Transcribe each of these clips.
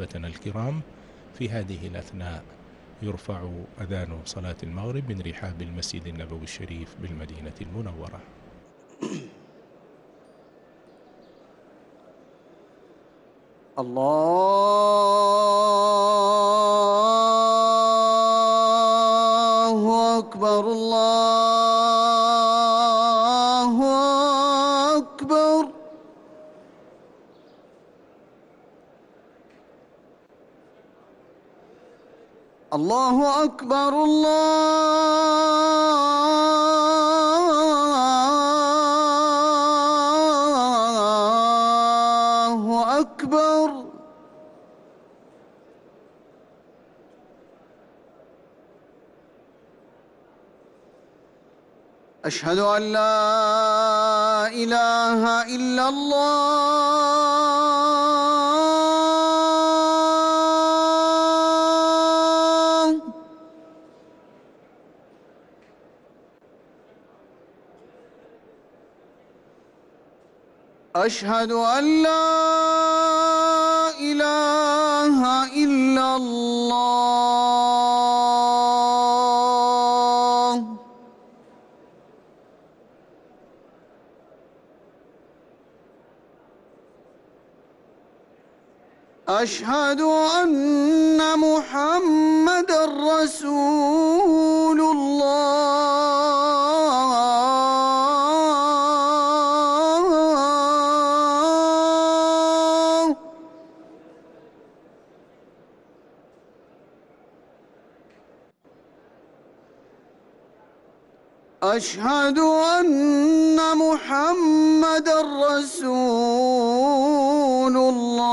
أحبتنا الكرام، في هذه الأثناء يرفع أذان صلاة المغرب من رحاب المسجد النبوي الشريف بالمدينة المنورة. الله أكبر الله أكبر. الله أكبر الله أكبر أشهد أن لا إله إلا الله اشہد اللہ لا الہ الا اللہ اشہد ان أشهد أن محمد رسول الله.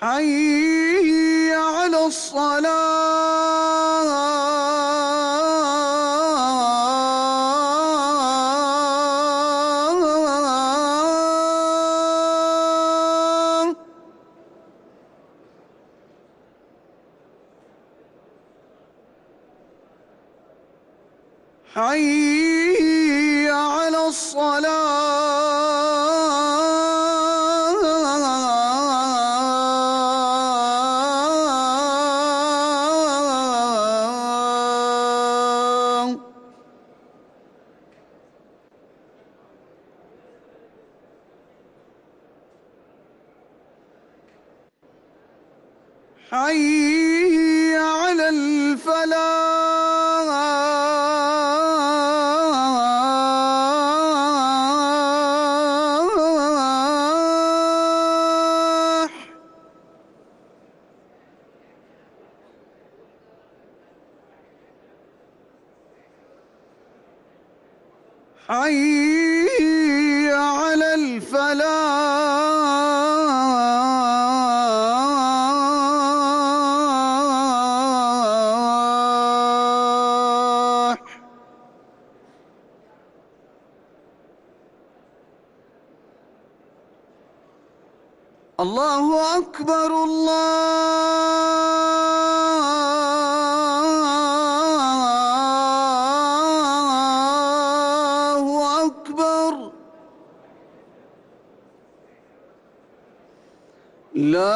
حي على الصلاة. حي على الصلاة حي حي على الفلاح. الله أكبر الله. لا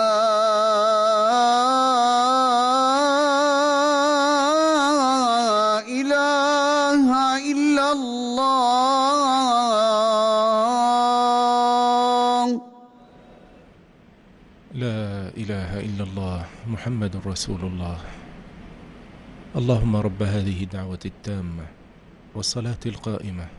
إله إلا الله. لا إله إلا الله محمد رسول الله. اللهم رب هذه الدعوة التامة والصلاة القائمة.